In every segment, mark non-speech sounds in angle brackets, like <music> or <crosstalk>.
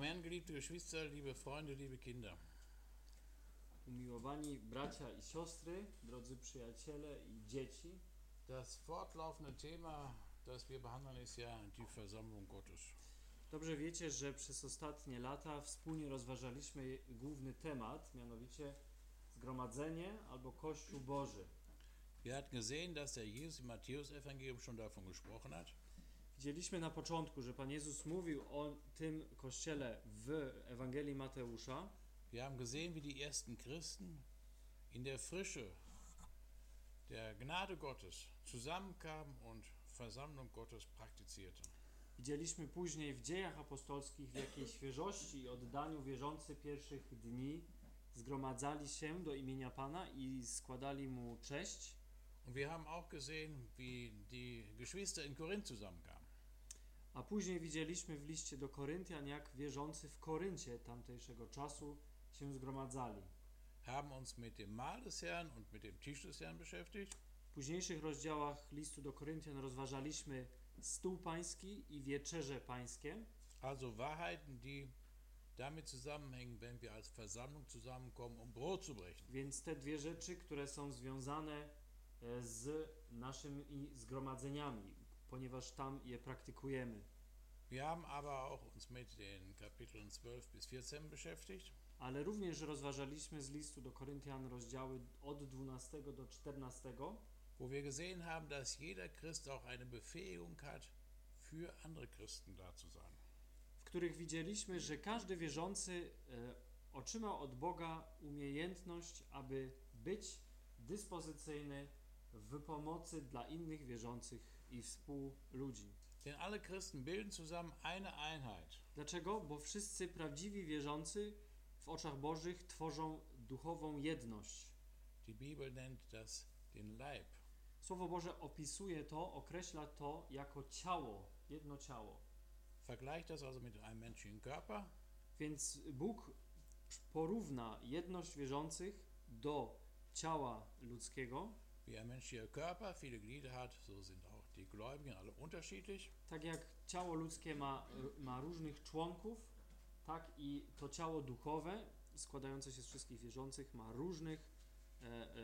Vom Herrn geliebte Geschwister, liebe Freunde, liebe Kinder. Umiłowani bracia i siostry, drodzy przyjaciele i dzieci, Das fortlaufende Thema, das wir behandeln, ist ja die Versammlung Gottes. dobrze wiecie, że przez ostatnie lata wspólnie rozważaliśmy główny temat, mianowicie zgromadzenie albo Kościół Boży. Wir hatten gesehen, dass der Jesus im Matthäus-Evangelium schon davon gesprochen hat. Widzieliśmy na początku, że Pan Jezus mówił o tym kościele w Ewangelii Mateusza. Wir haben gesehen, wie die ersten Christen in der Frische der Gnade Gottes zusammenkamen und Versammlung Gottes praktizierten. Widzieliśmy później w dziejach apostolskich, w jakiej świeżości i oddaniu wierzący pierwszych dni zgromadzali się do imienia Pana i składali Mu cześć. Und wir haben auch gesehen, wie die Geschwister in Korinth zusammenkamen. A później widzieliśmy w liście do Koryntian, jak wierzący w Koryncie tamtejszego czasu się zgromadzali. Haben uns mit dem Mahl des Herrn und mit dem Tisch des Herrn beschäftigt. W późniejszych rozdziałach listu do Koryntian rozważaliśmy stół pański i wieczerze pańskie, Also Wahrheiten, die damit zusammenhängen, wenn wir als Versammlung zusammenkommen, um Brot zu brechen. więc te dwie rzeczy, które są związane e, z naszymi zgromadzeniami, ponieważ tam je praktykujemy. Wir haben aber auch uns mit den Kapiteln 12 bis 14 beschäftigt. Ale również rozważaliśmy z listu do Koryntian rozdziały od 12 do 14, wo wir gesehen haben, dass jeder Christ auch eine Befähigung hat, für andere Christen da zu sein. w których widzieliśmy, że każdy wierzący e, otrzymał od Boga umiejętność, aby być dyspozycyjny w pomocy dla innych wierzących i współludzi. Denn alle Christen bilden zusammen eine Einheit. Dlaczego? Bo wszyscy prawdziwi wierzący w oczach Bożych tworzą duchową jedność. Die Bibel nennt das den Leib. Słowo Boże opisuje to, określa to jako ciało, jedno ciało. Vergleicht das also mit einem menschlichen Körper. Więc Bóg porówna jedność wierzących do ciała ludzkiego, Wie ein menschlicher Körper viele Glieder hat, so sind die Gläubigen alle unterschiedlich. tak jak ciało ludzkie ma, ma różnych członków, tak i to ciało duchowe, składające się z wszystkich wierzących, ma różnych e, e,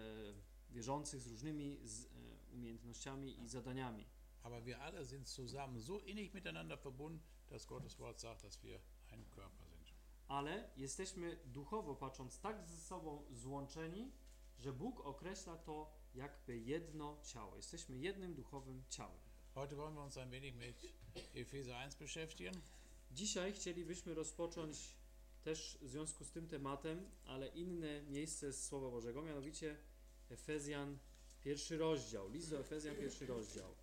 wierzących z różnymi z, e, umiejętnościami i zadaniami. Aber wir alle sind zusammen so innig miteinander verbunden, dass Gottes Wort sagt, dass wir ein Körper sind. Ale jesteśmy duchowo patrząc tak ze sobą złączeni, że Bóg określa to jakby jedno ciało. Jesteśmy jednym duchowym ciałem. Heute wollen wir uns ein wenig mit Epheser 1 beschäftigen. Dzisiaj chcielibyśmy rozpocząć też w związku z tym tematem, ale inne miejsce z Słowa Bożego, mianowicie Efezjan pierwszy rozdział, list do Efezjan pierwszy rozdział.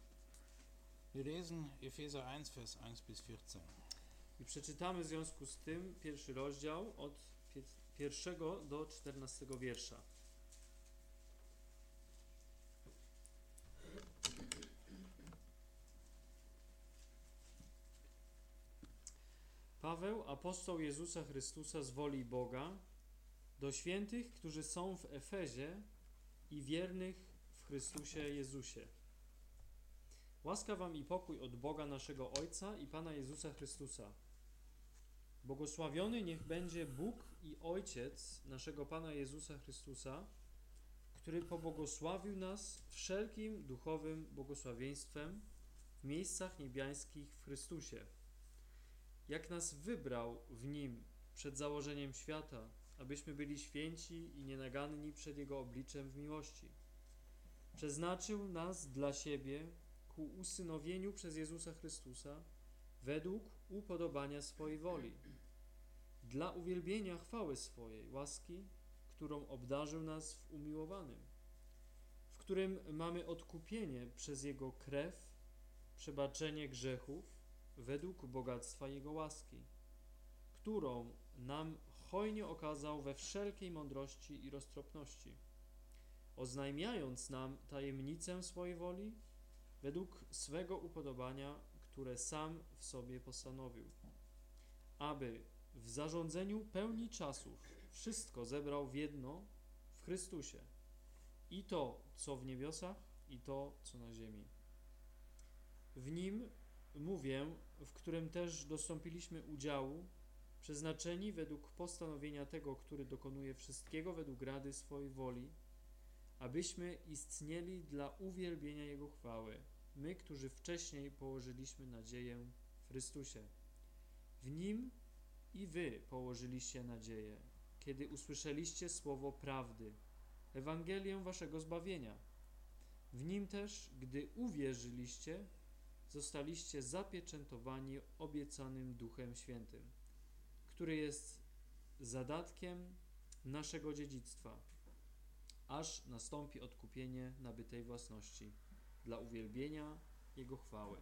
Wir lesen Epheser 1, Vers 1 bis 14. I przeczytamy w związku z tym pierwszy rozdział od pie- pierwszego do czternastego wiersza. Paweł, apostoł Jezusa Chrystusa z woli Boga, do świętych, którzy są w Efezie i wiernych w Chrystusie Jezusie. Łaska wam i pokój od Boga naszego Ojca i Pana Jezusa Chrystusa. Błogosławiony niech będzie Bóg i Ojciec naszego Pana Jezusa Chrystusa, który pobłogosławił nas wszelkim duchowym błogosławieństwem w miejscach niebiańskich w Chrystusie. Jak nas wybrał w Nim przed założeniem świata, abyśmy byli święci i nienaganni przed Jego obliczem w miłości. Przeznaczył nas dla siebie ku usynowieniu przez Jezusa Chrystusa według upodobania swojej woli, dla uwielbienia chwały swojej łaski, którą obdarzył nas w umiłowanym, w którym mamy odkupienie przez Jego krew, przebaczenie grzechów według bogactwa Jego łaski, którą nam hojnie okazał we wszelkiej mądrości i roztropności, oznajmiając nam tajemnicę swojej woli, według swego upodobania, które sam w sobie postanowił, aby w zarządzeniu pełni czasów wszystko zebrał w jedno w Chrystusie i to, co w niebiosach, i to, co na ziemi. W nim mówię, w którym też dostąpiliśmy udziału przeznaczeni według postanowienia tego, który dokonuje wszystkiego według rady swojej woli, abyśmy istnieli dla uwielbienia Jego chwały, my, którzy wcześniej położyliśmy nadzieję w Chrystusie. W Nim i Wy położyliście nadzieję, kiedy usłyszeliście słowo prawdy, Ewangelię Waszego zbawienia. W Nim też, gdy uwierzyliście, zostaliście zapieczętowani obiecanym Duchem Świętym, który jest zadatkiem naszego dziedzictwa, aż nastąpi odkupienie nabytej własności dla uwielbienia Jego chwały.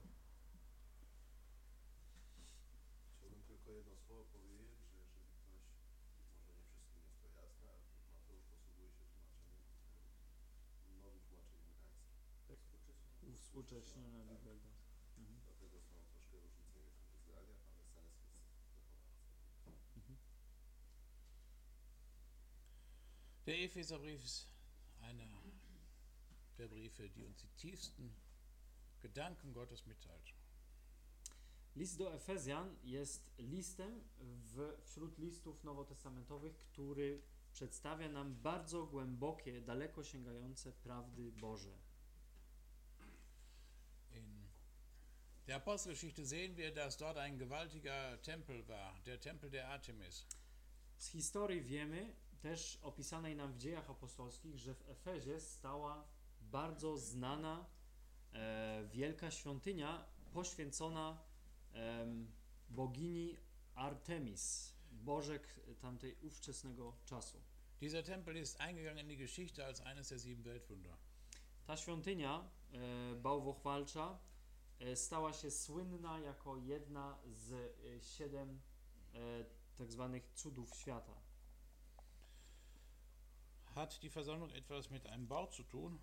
Chciałbym tylko jedno słowo powiedzieć, że jeżeli ktoś, może nie wszystkim jest to jasne, ale Mateusz posługuje się tłumaczeniem, e, nowym tłumaczeniem gdańskim. Współcześniona Biblia. Der Epheserbrief ist einer der Briefe, die uns die tiefsten Gedanken Gottes mitteilt. List do Efezjan jest listem w, wśród listów nowotestamentowych, który przedstawia nam bardzo głębokie, daleko sięgające prawdy Boże. In der Apostelgeschichte sehen wir, dass dort ein gewaltiger Tempel war, der Tempel der Artemis. Z historii wiemy, też opisanej nam w dziejach apostolskich, że w Efezie stała bardzo znana e, wielka świątynia poświęcona em, bogini Artemis, bożek tamtej ówczesnego czasu. Dieser Tempel ist eingegangen in die Geschichte als eines der sieben Weltwunder. Ta świątynia e, bałwochwalcza e, stała się słynna jako jedna z e, siedem e, tak zwanych cudów świata. Hat die Versammlung etwas mit einem Bau zu tun?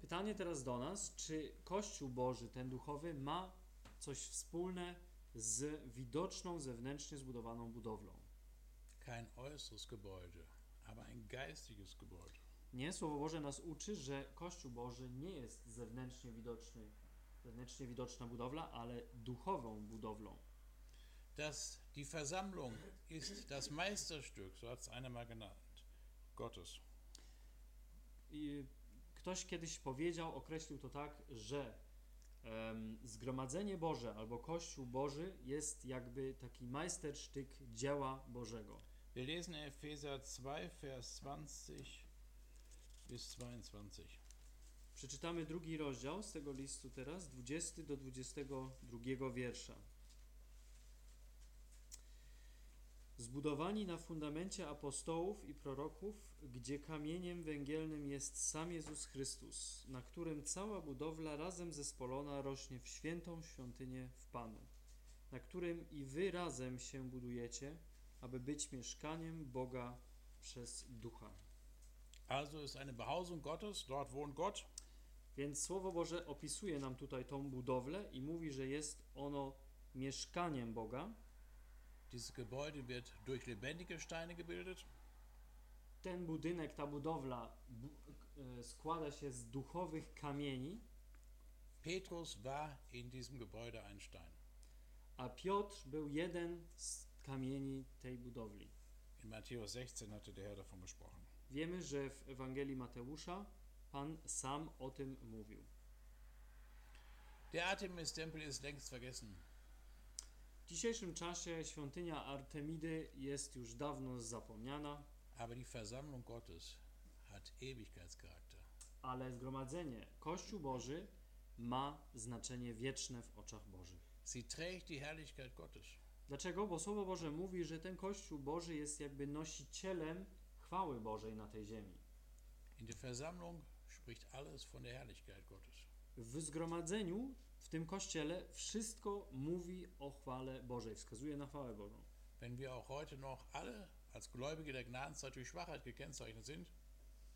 Pytanie teraz do nas, czy Kościół Boży, ten duchowy, ma coś wspólne z widoczną zewnętrznie zbudowaną budowlą? Kein äußeres Gebäude, aber ein geistiges Gebäude. Nie, Słowo Boże nas uczy, że Kościół Boży nie jest zewnętrznie widoczny, zewnętrznie widoczna budowla, ale duchową budowlą. Das, die Versammlung ist das Meisterstück, so hat es einer mal genannt, Gottes. I ktoś kiedyś powiedział, określił to tak, że em, zgromadzenie Boże albo Kościół Boży jest jakby taki majstersztyk dzieła Bożego. Wir lesen Epheser 2, Vers 20 bis 22. Przeczytamy drugi rozdział z tego listu teraz, 20 do 22 wiersza. Zbudowani na fundamencie apostołów i proroków, gdzie kamieniem węgielnym jest sam Jezus Chrystus, na którym cała budowla razem zespolona rośnie w świętą świątynię w Panu, na którym i wy razem się budujecie, aby być mieszkaniem Boga przez Ducha. Also ist eine Behausung Gottes, dort wohnt Gott. Więc Słowo Boże opisuje nam tutaj tą budowlę i mówi, że jest ono mieszkaniem Boga. Dieses Gebäude wird durch lebendige Steine gebildet. Ten budynek, ta budowla bu- e, składa się z duchowych kamieni, Petrus war in diesem Gebäude ein Stein. a Piotr był jeden z kamieni tej budowli. In Matthäus 16 hatte der Herr davon gesprochen. Wiemy, że w Ewangelii Mateusza Pan sam o tym mówił. Der Artemis-Tempel ist längst vergessen. W dzisiejszym czasie świątynia Artemidy jest już dawno zapomniana, Aber die Versammlung Gottes hat Ewigkeitscharakter. ale zgromadzenie Kościół Boży ma znaczenie wieczne w oczach Bożych. Sie trägt die Herrlichkeit Gottes. Dlaczego? Bo Słowo Boże mówi, że ten Kościół Boży jest jakby nosicielem chwały Bożej na tej ziemi. In der Versammlung spricht alles von der Herrlichkeit Gottes. W zgromadzeniu, tym Kościele, wszystko mówi o chwale Bożej, wskazuje na chwałę Bożą. Wenn wir auch heute noch alle als Gläubige der Gnadenzeit durch Schwachheit gekennzeichnet sind,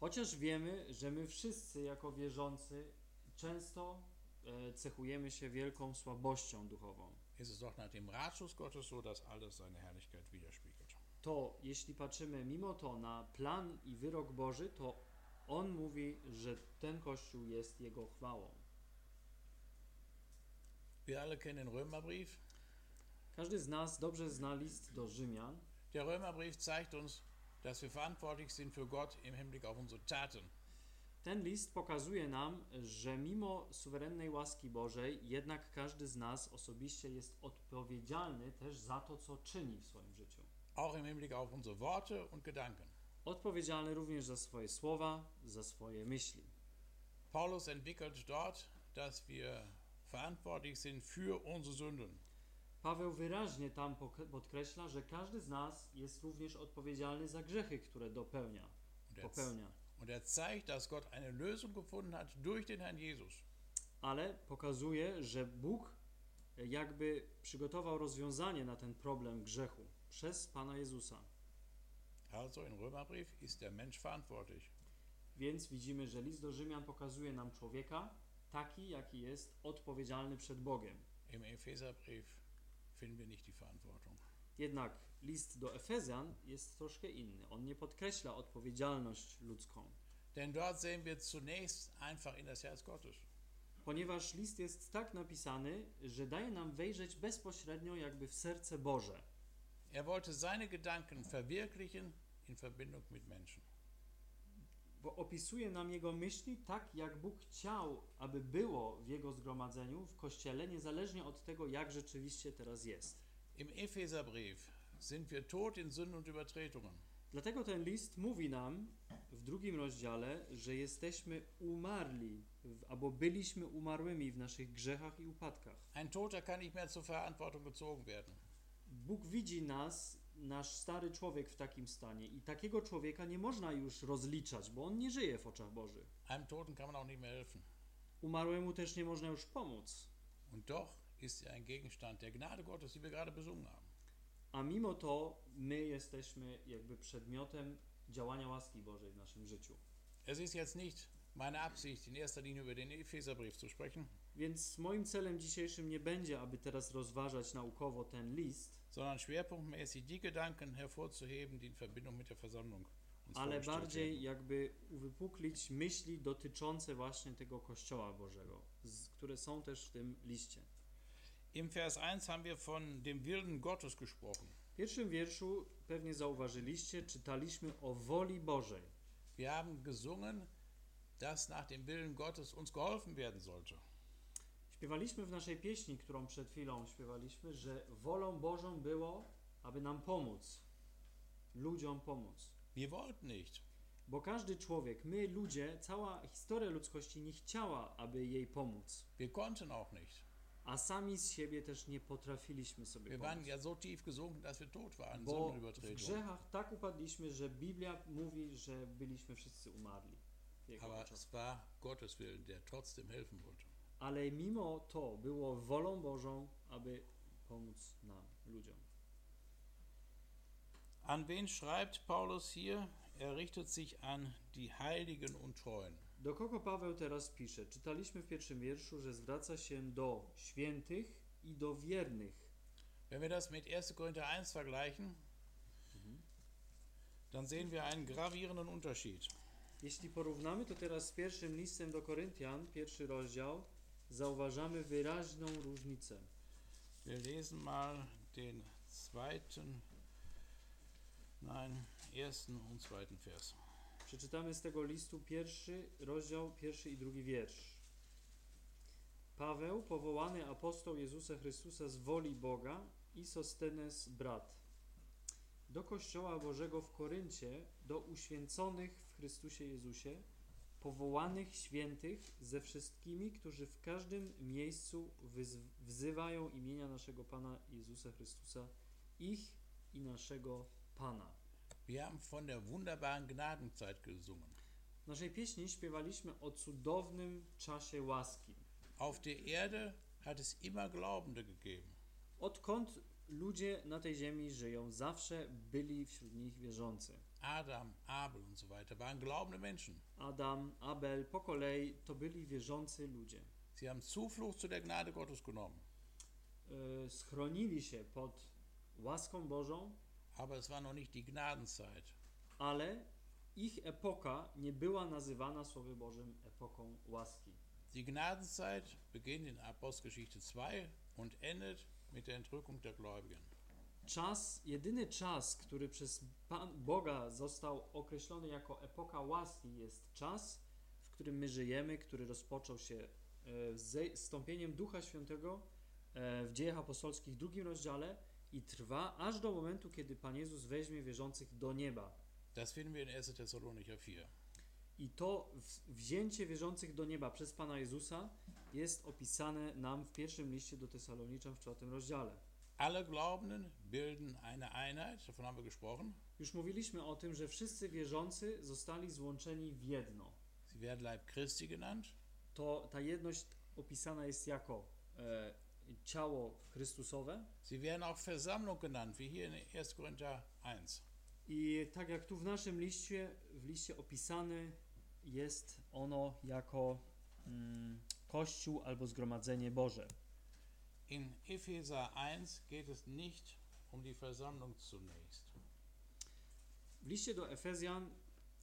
Chociaż wiemy, że my wszyscy jako wierzący często e, cechujemy się wielką słabością duchową. ist es doch nach dem Ratschluss Gottes so, dass alles seine Herrlichkeit widerspiegelt. To, jeśli patrzymy mimo to na plan i wyrok Boży, to On mówi, że ten Kościół jest Jego chwałą. Wir alle kennen den Römerbrief. Każdy z nas dobrze zna list do Rzymian. Der Römerbrief zeigt uns, dass wir verantwortlich sind für Gott im Hinblick auf unsere Taten. Ten list pokazuje nam, że mimo suwerennej łaski Bożej, jednak każdy z nas osobiście jest odpowiedzialny też za to, co czyni w swoim życiu. Auch im Hinblick auf unsere Worte und Gedanken. Odpowiedzialny również za swoje słowa, za swoje myśli. Paulus entwickelt dort, dass wir verantwortlich sind für unsere Sünden. Paweł wyraźnie tam podkreśla, że każdy z nas jest również odpowiedzialny za grzechy, które dopełnia, er, popełnia. und er zeigt, dass Gott eine Lösung gefunden hat durch den Herrn Jesus. Ale pokazuje, że Bóg jakby przygotował rozwiązanie na ten problem grzechu przez Pana Jezusa. Also im Römerbrief ist der Mensch verantwortlich. Więc widzimy, że list do Rzymian pokazuje nam człowieka taki, jaki jest odpowiedzialny przed Bogiem. Im finden wir nicht die Verantwortung. Jednak list do Efezjan jest troszkę inny. On nie podkreśla odpowiedzialność ludzką, Denn dort sehen wir zunächst einfach in das Herz Gottes. ponieważ list jest tak napisany, że daje nam wejrzeć bezpośrednio jakby w serce Boże. Er wollte seine Gedanken verwirklichen in Verbindung mit Menschen. Bo opisuje nam jego myśli tak, jak Bóg chciał, aby było w jego zgromadzeniu, w kościele, niezależnie od tego, jak rzeczywiście teraz jest. Im Epheserbrief sind wir tot in Sünden und Übertretungen. Dlatego ten list mówi nam w drugim rozdziale, że jesteśmy umarli, albo byliśmy umarłymi w naszych grzechach i upadkach. Ein Toter kann nicht mehr zur Verantwortung gezogen werden. Bóg widzi nas, nasz stary człowiek w takim stanie i takiego człowieka nie można już rozliczać, bo on nie żyje w oczach Bożych. Einem Toten kann man auch nicht mehr helfen. Umarłemu też nie można już pomóc. Und doch ist er ein Gegenstand der Gnade Gottes, die wir gerade besungen haben. A mimo to my jesteśmy jakby przedmiotem działania łaski Bożej w naszym życiu. Es ist jetzt nicht meine Absicht, in erster Linie über den Epheserbrief zu sprechen, Więc moim celem dzisiejszym nie będzie, aby teraz rozważać naukowo ten list, sondern schwerpunktmäßig die Gedanken hervorzuheben, die in Verbindung mit der Versammlung uns ale bardziej werden. jakby uwypuklić myśli dotyczące właśnie tego Kościoła Bożego, z, które są też w tym liście. Im Vers 1 haben wir von dem Willen Gottes gesprochen. W pierwszym wierszu pewnie zauważyliście, czytaliśmy o woli Bożej. Wir haben gesungen, dass nach dem Willen Gottes uns geholfen werden sollte. Śpiewaliśmy w naszej pieśni, którą przed chwilą śpiewaliśmy, że wolą Bożą było, aby nam pomóc, ludziom pomóc. Wir wollten nicht. Bo każdy człowiek, my ludzie, cała historia ludzkości nie chciała, aby jej pomóc. Wir konnten auch nicht. A sami z siebie też nie potrafiliśmy sobie Wir waren pomóc. ja so tief gesunken, dass wir tot waren, Bo w grzechach tak upadliśmy, że Biblia mówi, że byliśmy wszyscy umarli. Aber es war Gottes Willen, der trotzdem helfen wollte. Ale mimo to było wolą Bożą, aby pomóc nam, ludziom. An wen schreibt Paulus hier? Er richtet sich an die Heiligen und Treuen. Do kogo Paweł teraz pisze? Czytaliśmy w pierwszym wierszu, że zwraca się do świętych i do wiernych. Wenn wir das mit 1. Korinther 1 vergleichen, dann sehen wir einen gravierenden Unterschied. Jeśli porównamy to teraz z pierwszym listem do Koryntian, pierwszy rozdział, zauważamy wyraźną różnicę. Wir lesen mal den zweiten, nein, ersten und zweiten Vers. Przeczytamy z tego listu pierwszy rozdział, pierwszy i drugi wiersz. Paweł, powołany apostoł Jezusa Chrystusa z woli Boga i Sostenes brat. Do Kościoła Bożego w Koryncie, do uświęconych w Chrystusie Jezusie, powołanych świętych ze wszystkimi, którzy w każdym miejscu wzywają imienia naszego Pana Jezusa Chrystusa, ich i naszego Pana. Wir haben von der wunderbaren Gnadenzeit gesungen. W naszej pieśni śpiewaliśmy o cudownym czasie łaski. Auf der Erde hat es immer Glaubende gegeben. Odkąd ludzie na tej ziemi żyją, zawsze byli wśród nich wierzący. Adam, Abel und so weiter waren glaubende Menschen. Adam, Abel, po kolei to byli wierzący ludzie. Sie haben Zuflucht zu der Gnade Gottes genommen. E, schronili się pod łaską Bożą, Aber es war noch nicht die Gnadenzeit. ale ich epoka nie była nazywana Słowie Bożym epoką łaski. Die Gnadenzeit beginnt in Apostelgeschichte 2 und endet mit der Entrückung der Gläubigen. Czas, jedyny czas, który przez Pan Boga został określony jako epoka łaski, jest czas, w którym my żyjemy, który rozpoczął się e, z zstąpieniem Ducha Świętego e, w Dziejach Apostolskich w drugim rozdziale i trwa aż do momentu, kiedy Pan Jezus weźmie wierzących do nieba. Das finden wir in 1. Thessalonicher 4. I to wzięcie wierzących do nieba przez Pana Jezusa jest opisane nam w pierwszym liście do Tesaloniczan w czwartym rozdziale. Alle Glaubenden bilden eine Einheit, davon haben wir gesprochen. Już mówiliśmy o tym, że wszyscy wierzący zostali złączeni w jedno. Sie werden Leib Christi genannt. To ta jedność opisana jest jako e, ciało Chrystusowe Sie werden auch Versammlung genannt, wie hier in 1. Korinther 1. i tak jak tu w naszym liście, w liście opisany jest ono jako mm, Kościół albo Zgromadzenie Boże. In Epheser 1 geht es nicht um die Versammlung zunächst. W liście do Efezjan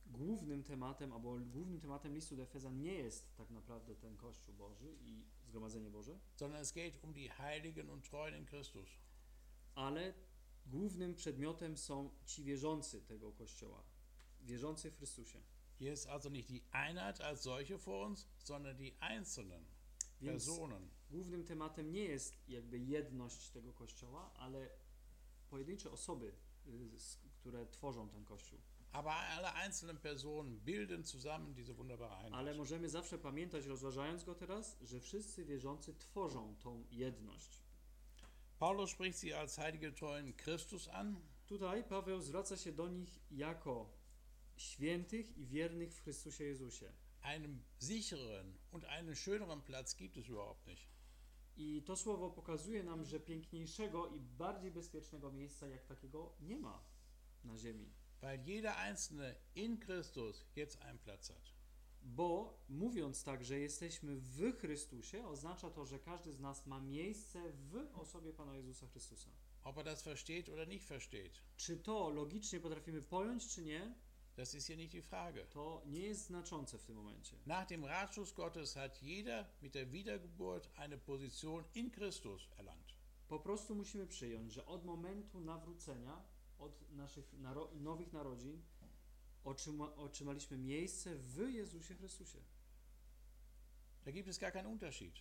głównym tematem, albo głównym tematem listu do Efezjan nie jest tak naprawdę ten Kościół Boży i Zgromadzenie Boże, sondern es geht um die Heiligen und Treuen in Christus. ale głównym przedmiotem są ci wierzący tego Kościoła, wierzący w Chrystusie. Hier ist also nicht die Einheit als solche vor uns, sondern die einzelnen Więc Personen. Głównym tematem nie jest jakby jedność tego Kościoła, ale pojedyncze osoby, y, które tworzą ten Kościół. Aber alle einzelnen Personen bilden zusammen diese wunderbare Ale Einheit. możemy zawsze pamiętać, rozważając go teraz, że wszyscy wierzący tworzą tą jedność. Paulus spricht sie als heilige Treuen Christus an. Tutaj Paweł zwraca się do nich jako świętych i wiernych w Chrystusie Jezusie. Einen sicheren und einen schöneren Platz gibt es überhaupt nicht. I to słowo pokazuje nam, że piękniejszego i bardziej bezpiecznego miejsca jak takiego nie ma na ziemi. Weil jeder Einzelne in Christus jetzt einen Platz hat. Bo mówiąc tak, że jesteśmy w Chrystusie, oznacza to, że każdy z nas ma miejsce w osobie Pana Jezusa Chrystusa. Ob er das versteht oder nicht versteht, Czy to logicznie potrafimy pojąć, czy nie, das ist hier nicht die Frage. to nie jest znaczące w tym momencie. Nach dem Ratschluss Gottes hat jeder mit der Wiedergeburt eine Position in Christus erlangt. Po prostu musimy przyjąć, że od momentu nawrócenia, od naszych naro nowych narodzin, otrzyma otrzymaliśmy miejsce w Jezusie Chrystusie. Da gibt es gar keinen Unterschied.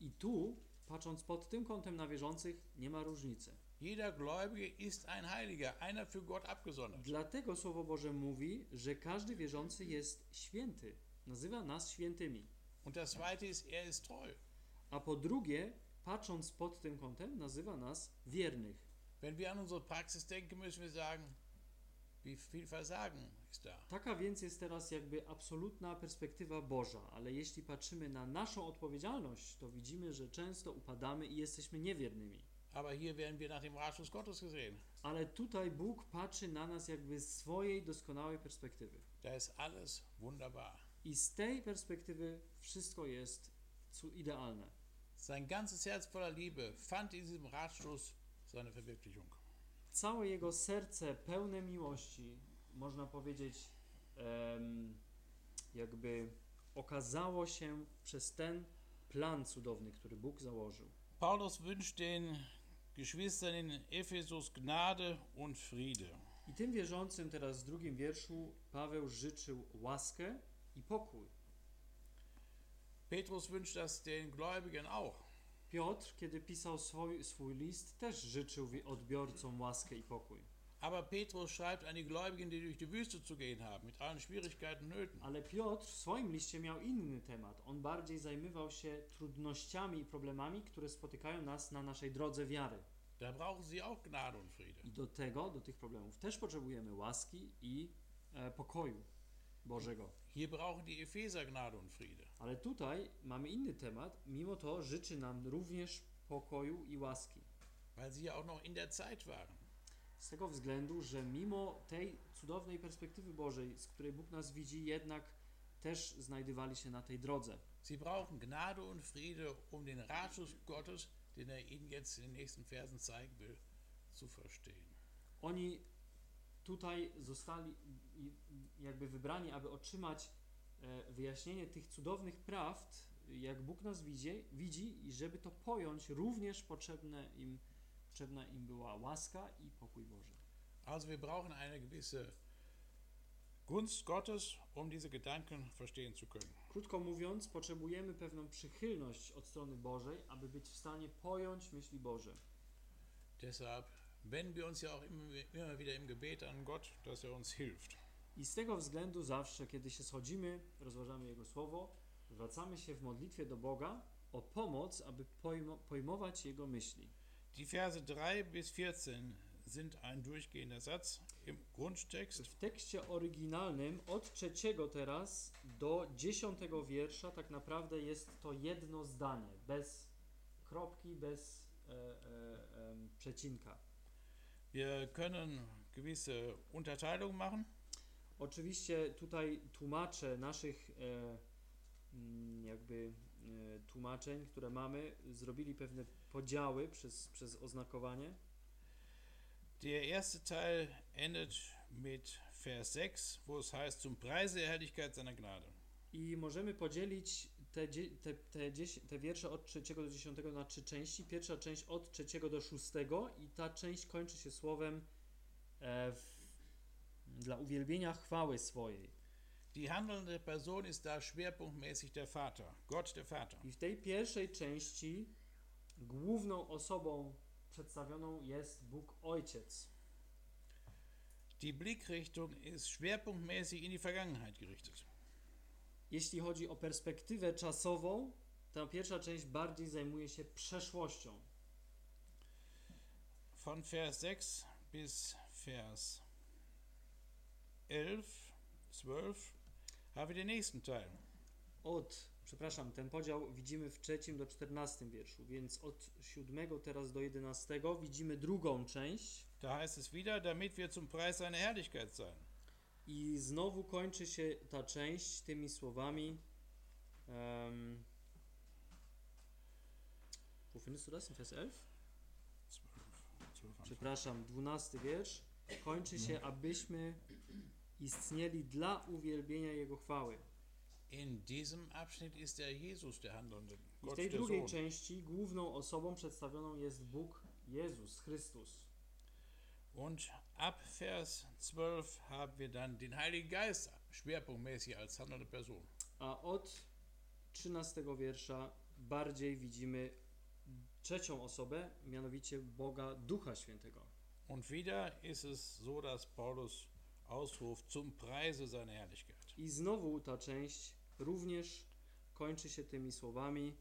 I tu, patrząc pod tym kątem na wierzących, nie ma różnicy. Jeder Gläubige ist ein Heiliger, einer für Gott abgesondert. Dlatego Słowo Boże mówi, że każdy wierzący jest święty. Nazywa nas świętymi. Und das Zweite ist, er ist treu. A po drugie, patrząc pod tym kątem, nazywa nas wiernych. Wenn wir an unsere Praxis denken, müssen wir sagen, wie viel Versagen ist da. Taka więc jest teraz jakby absolutna perspektywa Boża, ale jeśli patrzymy na naszą odpowiedzialność, to widzimy, że często upadamy i jesteśmy niewiernymi. Ale tutaj Bóg patrzy na nas jakby z swojej doskonałej perspektywy. I z tej perspektywy wszystko jest idealne. Sein ganzes Herz voller Liebe fand in diesem Ratschluss seine Verwirklichung. Całe jego serce pełne miłości, można powiedzieć, jakby okazało się przez ten plan cudowny, który Bóg założył. Paulus wünscht den Geschwistern in Ephesus Gnade und Friede. I tym wierzącym teraz w drugim wierszu Paweł życzył łaskę i pokój. Petrus wünscht das den Gläubigen auch. Piotr, kiedy pisał swój, swój list, też życzył odbiorcom łaskę i pokój. Aber Petrus schreibt an die Gläubigen, die durch die Wüste zu gehen haben, mit allen Schwierigkeiten und Nöten. Ale Piotr w swoim liście miał inny temat. On bardziej zajmował się trudnościami i problemami, które spotykają nas na naszej drodze wiary. Da brauchen sie auch Gnade und Friede. I do tego, do tych problemów też potrzebujemy łaski i e, pokoju Bożego. Hier brauchen die Epheser Gnade und Friede. Ale tutaj mamy inny temat. Mimo to życzy nam również pokoju i łaski. weil sie ja auch noch in der Zeit waren. Z tego względu, że mimo tej cudownej perspektywy Bożej, z której Bóg nas widzi, jednak też znajdowali się na tej drodze. Sie brauchen Gnade und Friede, um den Ratschluss Gottes, den er ihnen jetzt in den nächsten Versen zeigen will, zu verstehen. Oni tutaj zostali jakby wybrani, aby otrzymać e, wyjaśnienie tych cudownych prawd, jak Bóg nas widzi, widzi i żeby to pojąć, również potrzebne im potrzebna im była łaska i pokój Boży. Also wir brauchen eine gewisse Gunst Gottes, um diese Gedanken verstehen zu können. Krótko mówiąc, potrzebujemy pewną przychylność od strony Bożej, aby być w stanie pojąć myśli Boże. Deshalb wenden wir uns ja auch immer, immer wieder im Gebet an Gott, dass er uns hilft. I z tego względu zawsze, kiedy się schodzimy, rozważamy Jego Słowo, zwracamy się w modlitwie do Boga o pomoc, aby pojmo- pojmować Jego myśli. Die Verse 3 bis 14 sind ein durchgehender Satz im Grundtext. W tekście oryginalnym od trzeciego teraz do dziesiątego wiersza tak naprawdę jest to jedno zdanie, bez kropki, bez e, e, em, przecinka. Wir können gewisse Unterteilungen machen. Oczywiście tutaj tłumacze naszych e, jakby e, tłumaczeń, które mamy, zrobili pewne podziały przez, przez oznakowanie. Der erste Teil endet mit Vers 6, wo es heißt, zum Preise der Herrlichkeit seiner Gnade. I możemy podzielić te, te, te, te wiersze od trzeciego do dziesiątego na trzy części. Pierwsza część od trzeciego do szóstego i ta część kończy się słowem e, w, dla uwielbienia chwały swojej. Die handelnde Person ist da schwerpunktmäßig der Vater, Gott der Vater. I w tej pierwszej części główną osobą przedstawioną jest Bóg Ojciec. Die Blickrichtung ist schwerpunktmäßig in die Vergangenheit gerichtet. Jeśli chodzi o perspektywę czasową, ta pierwsza część bardziej zajmuje się przeszłością. Von Vers 6 bis Vers 11, 12 Od, przepraszam, ten podział widzimy w trzecim do czternastym wierszu, więc od siódmego teraz do jedenastego widzimy drugą część Da heißt es wieder, damit wir zum Preis seiner Herrlichkeit sein. i znowu kończy się ta część tymi słowami. Um, wo findest du das? In Vers 11? 12, 12 Przepraszam, dwunasty wiersz. Kończy się, abyśmy istnieli dla uwielbienia Jego chwały. In diesem Abschnitt ist der Jesus der Handelnde, I w Gott tej drugiej części główną osobą przedstawioną jest Bóg Jezus Chrystus. Und ab Vers 12 haben wir dann den Heiligen Geist schwerpunktmäßig als handelnde Person. A od 13 wiersza bardziej widzimy trzecią osobę, mianowicie Boga Ducha Świętego. Und wieder ist es so, dass Paulus ausruft zum Preise seiner Herrlichkeit. I znowu ta część również kończy się tymi słowami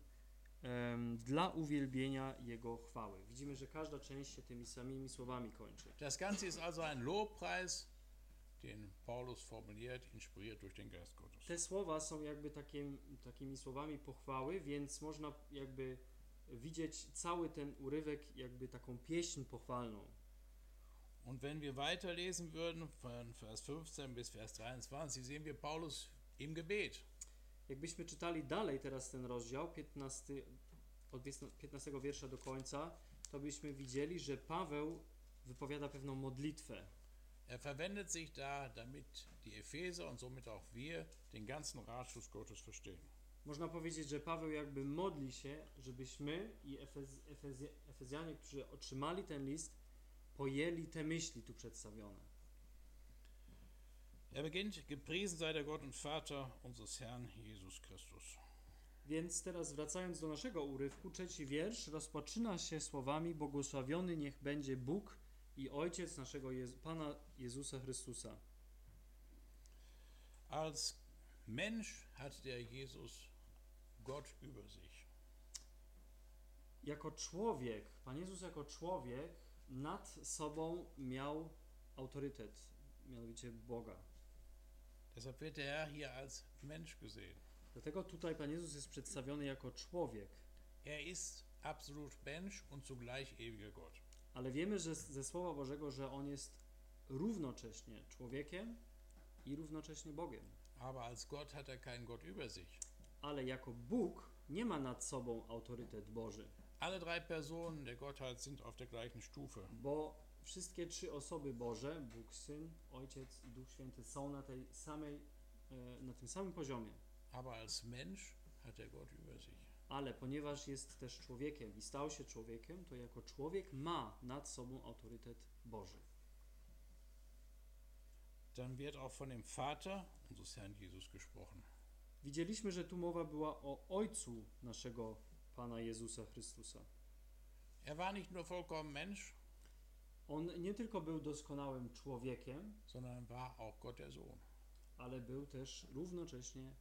em, dla uwielbienia Jego chwały. Widzimy, że każda część się tymi samymi słowami kończy. Das Ganze ist also ein Lobpreis, den Paulus formuliert, inspiriert durch den Geist Gottes. Te słowa są jakby takim, takimi słowami pochwały, więc można jakby widzieć cały ten urywek jakby taką pieśń pochwalną. Und wenn wir weiterlesen würden, von Vers 15 bis Vers 23, sehen wir Paulus im Gebet. Jakbyśmy czytali dalej teraz ten rozdział, 15, od 15 wiersza do końca, to byśmy widzieli, że Paweł wypowiada pewną modlitwę. Er verwendet sich da, damit die Epheser und somit auch wir den ganzen Ratschluss Gottes verstehen. Można powiedzieć, że Paweł jakby modli się, żebyśmy i Efez, Efezja, Efezjanie, którzy otrzymali ten list, pojęli te myśli tu przedstawione. Er beginnt, gepriesen sei der Gott und Vater unseres Herrn Jesus Christus. Więc teraz wracając do naszego urywku, trzeci wiersz rozpoczyna się słowami Błogosławiony niech będzie Bóg i Ojciec naszego Jezu, Pana Jezusa Chrystusa. Als Mensch hat der Jesus Gott über sich. Jako człowiek, Pan Jezus jako człowiek nad sobą miał autorytet, mianowicie Boga. Deshalb wird Herr hier als Mensch gesehen. Dlatego tutaj Pan Jezus jest przedstawiony jako człowiek. Er ist absolut Mensch und zugleich ewiger Gott. Ale wiemy że ze Słowa Bożego, że On jest równocześnie człowiekiem i równocześnie Bogiem. Aber als Gott hat er keinen Gott über sich. Ale jako Bóg nie ma nad sobą autorytet Boży, Alle drei Personen der Gottheit sind auf der gleichen Stufe. bo wszystkie trzy osoby Boże, Bóg Syn, Ojciec i Duch Święty są na tej samej, e, na tym samym poziomie. Aber als Mensch hat er Gott über sich. Ale ponieważ jest też człowiekiem i stał się człowiekiem, to jako człowiek ma nad sobą autorytet Boży. Dann wird auch von dem Vater unseres Herrn Jesus gesprochen. Widzieliśmy, że tu mowa była o Ojcu naszego Pana Jezusa Chrystusa. Er war nicht nur vollkommen Mensch, On nie tylko był doskonałym człowiekiem, sondern war auch Gott der Sohn. ale był też równocześnie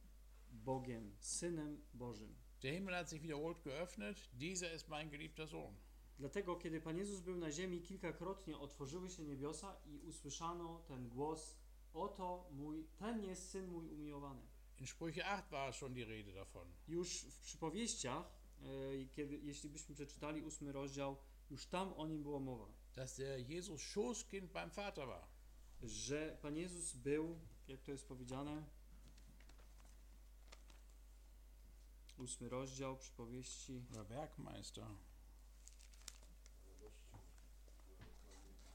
Bogiem, Synem Bożym. Der Himmel hat sich wiederholt geöffnet. Dieser ist mein geliebter Sohn. Dlatego, kiedy Pan Jezus był na ziemi, kilkakrotnie otworzyły się niebiosa i usłyszano ten głos: Oto mój, ten jest syn mój umiłowany. In Sprüche 8 war schon die Rede davon. Już w przypowieściach, kiedy, jeśli byśmy przeczytali ósmy rozdział, już tam o nim było mowa, Dass der Jesus Schoßkind beim Vater war. że Pan Jezus był, jak to jest powiedziane, ósmy rozdział przypowieści, Oder Werkmeister.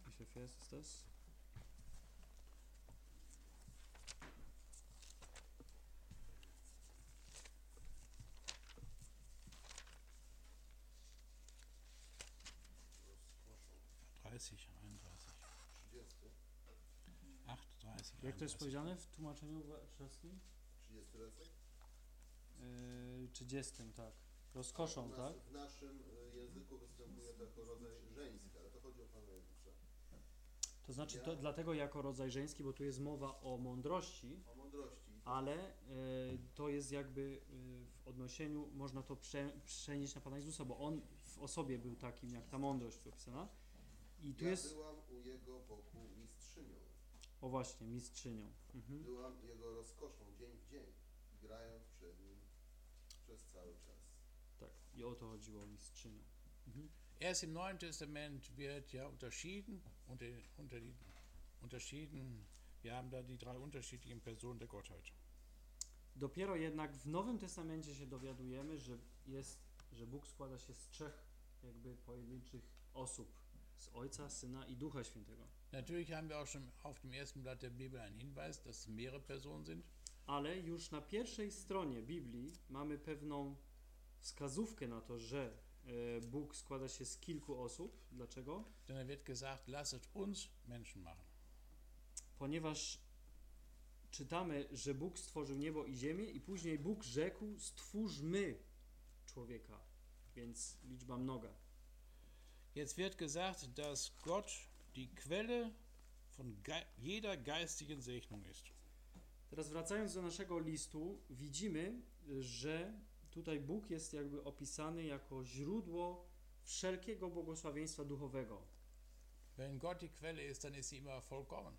Wie viel Vers ist das? Rozkoszą. 30, 31. 30. 38, Jak to jest 31. powiedziane w tłumaczeniu wrzeskim? 30 lecek? Yy, 30, tak. Rozkoszą, nas, tak? W naszym y, języku występuje to jako rodzaj żeński, ale to chodzi o Pana Jezusa. To znaczy to dlatego jako rodzaj żeński, bo tu jest mowa o mądrości, O mądrości. ale y, to jest jakby y, w odniesieniu, można to prze, przenieść na Pana Jezusa, bo On w osobie był takim, jak ta mądrość tu opisana. I tu ja jest, byłam u Jego boku mistrzynią. o właśnie, mistrzynią. Mhm. Byłam Jego rozkoszą dzień w dzień, grając przed Nim przez cały czas. Tak, i o to chodziło, mistrzynią. Mhm. Erst im Neuen Testament wird ja unterschieden, unter, unter die, unterschieden. Wir haben da die drei unterschiedlichen Personen der Gottheit. Dopiero jednak w Nowym Testamencie się dowiadujemy, że jest, że Bóg składa się z trzech jakby pojedynczych osób. Z Ojca, Syna i Ducha Świętego. Natürlich haben wir auch schon auf dem ersten Blatt der Bibel einen Hinweis, dass mehrere Personen sind. Ale już na pierwszej stronie Biblii mamy pewną wskazówkę na to, że e, Bóg składa się z kilku osób. Dlaczego? Denn er wird gesagt, lasset uns Menschen machen. Ponieważ czytamy, że Bóg stworzył niebo i ziemię i później Bóg rzekł, stwórzmy człowieka. Więc liczba mnoga. Jetzt wird gesagt, dass Gott die Quelle von ge jeder geistigen Segnung ist. Teraz wracając do naszego listu, widzimy, że tutaj Bóg jest jakby opisany jako źródło wszelkiego błogosławieństwa duchowego. Wenn Gott die Quelle ist, dann ist sie immer vollkommen.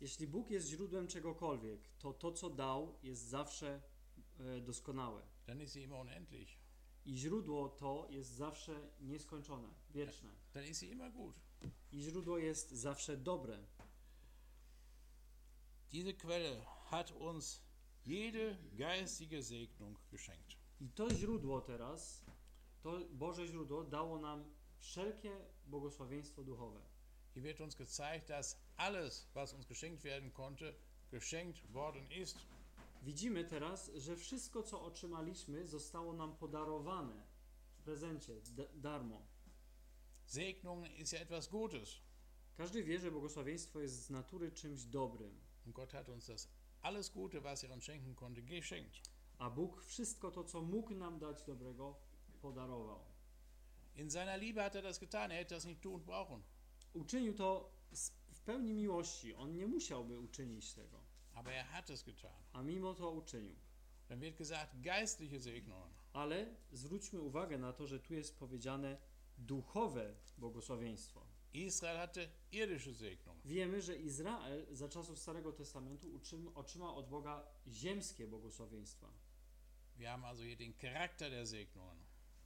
Jeśli Bóg jest źródłem czegokolwiek, to to, co dał, jest zawsze e, doskonałe. Dann ist sie immer unendlich. I źródło to jest zawsze nieskończone, wieczne. Dann ist sie immer gut. I źródło jest zawsze dobre. Diese Quelle hat uns jede geistige Segnung geschenkt. I to źródło teraz, to Boże źródło dało nam wszelkie błogosławieństwo duchowe. Hier wird uns gezeigt, dass alles, was uns geschenkt werden konnte, geschenkt worden ist. Widzimy teraz, że wszystko, co otrzymaliśmy, zostało nam podarowane w prezencie, darmo. Segnung ist ja etwas Gutes. Każdy wie, że błogosławieństwo jest z natury czymś dobrym, Und Gott hat uns das alles Gute, was er uns schenken konnte, geschenkt. a Bóg wszystko to, co mógł nam dać dobrego, podarował. In seiner Liebe hat er das getan. Er hätte das nicht tun brauchen. Uczynił to w pełni miłości. On nie musiałby uczynić tego, Aber er hat es getan. a mimo to uczynił. Dann wird gesagt, geistliche Segnungen. Ale zwróćmy uwagę na to, że tu jest powiedziane duchowe błogosławieństwo. Israel hatte irdische Segnungen. Wiemy, że Izrael za czasów Starego Testamentu otrzymał od Boga ziemskie błogosławieństwa. Wir haben also hier den Charakter der Segnungen.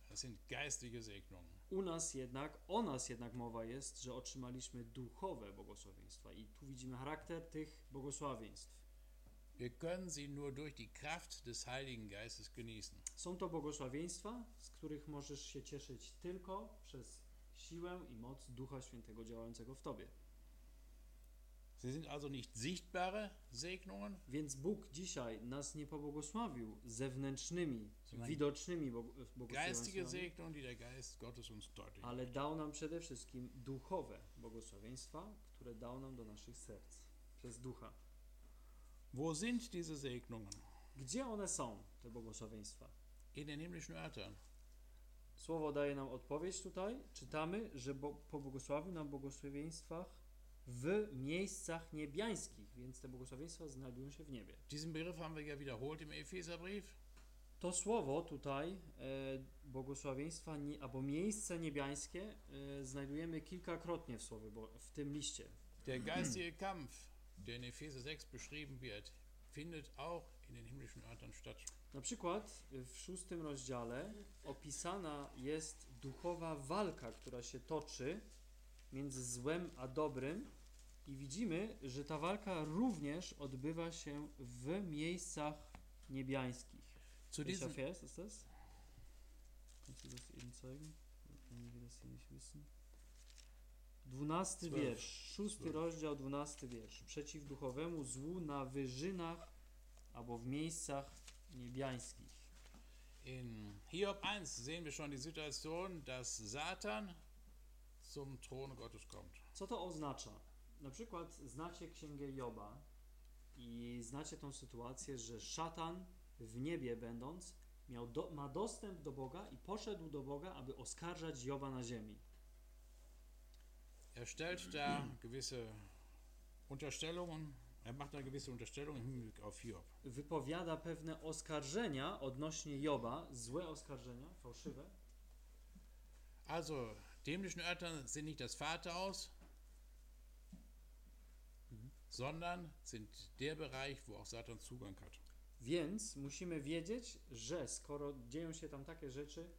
Das sind geistliche Segnungen. U nas jednak, o nas jednak mowa jest, że otrzymaliśmy duchowe błogosławieństwa i tu widzimy charakter tych błogosławieństw. Wir können sie nur durch die Kraft des Heiligen Geistes genießen. Są to błogosławieństwa, z których możesz się cieszyć tylko przez siłę i moc Ducha Świętego działającego w Tobie. Sie sind also nicht sichtbare Segnungen, Więc Bóg dzisiaj nas nie pobłogosławił zewnętrznymi, widocznymi błogosławieństwami, ale dał nam przede wszystkim duchowe błogosławieństwa, które dał nam do naszych serc przez ducha. Wo sind diese Segnungen? Gdzie one są, te błogosławieństwa? In den himmlischen Örtern. Słowo daje nam odpowiedź tutaj. Czytamy, że bo, pobłogosławił nam błogosławieństwach w miejscach niebiańskich, więc te błogosławieństwa znajdują się w niebie. Diesen Begriff haben wir ja wiederholt im Epheserbrief. To słowo tutaj, e, błogosławieństwa nie, albo miejsce niebiańskie, e, znajdujemy kilkakrotnie w słowie, bo w tym liście. Der geistige Kampf, der in Epheser 6 beschrieben wird, findet auch in den himmlischen Örtern statt. Na przykład w szóstym rozdziale opisana jest duchowa walka, która się toczy między złem a dobrym i widzimy, że ta walka również odbywa się w miejscach niebiańskich. Zu diesem, Vers ist das? Kannst du das eben zeigen? Wir das hier nicht wissen. Dwunasty Zwölf. wiersz, szósty rozdział, dwunasty wiersz. Przeciw duchowemu złu na wyżynach albo w miejscach niebiańskich. in Hiob 1 sehen wir schon die Situation, dass Satan zum Thron Gottes kommt. Co to oznacza? Na przykład znacie księgę Joba i znacie tą sytuację, że szatan w niebie będąc miał do, ma dostęp do Boga i poszedł do Boga, aby oskarżać Joba na ziemi. Er stellt da gewisse Unterstellungen, er macht da gewisse Unterstellungen im Hinblick auf Hiob. Wypowiada pewne oskarżenia odnośnie Joba, złe oskarżenia, fałszywe. Also, die himmlischen Örter sind nicht das Vaterhaus, sondern sind der Bereich, wo auch Satan Zugang hat. Więc musimy wiedzieć, że skoro dzieją się tam takie rzeczy,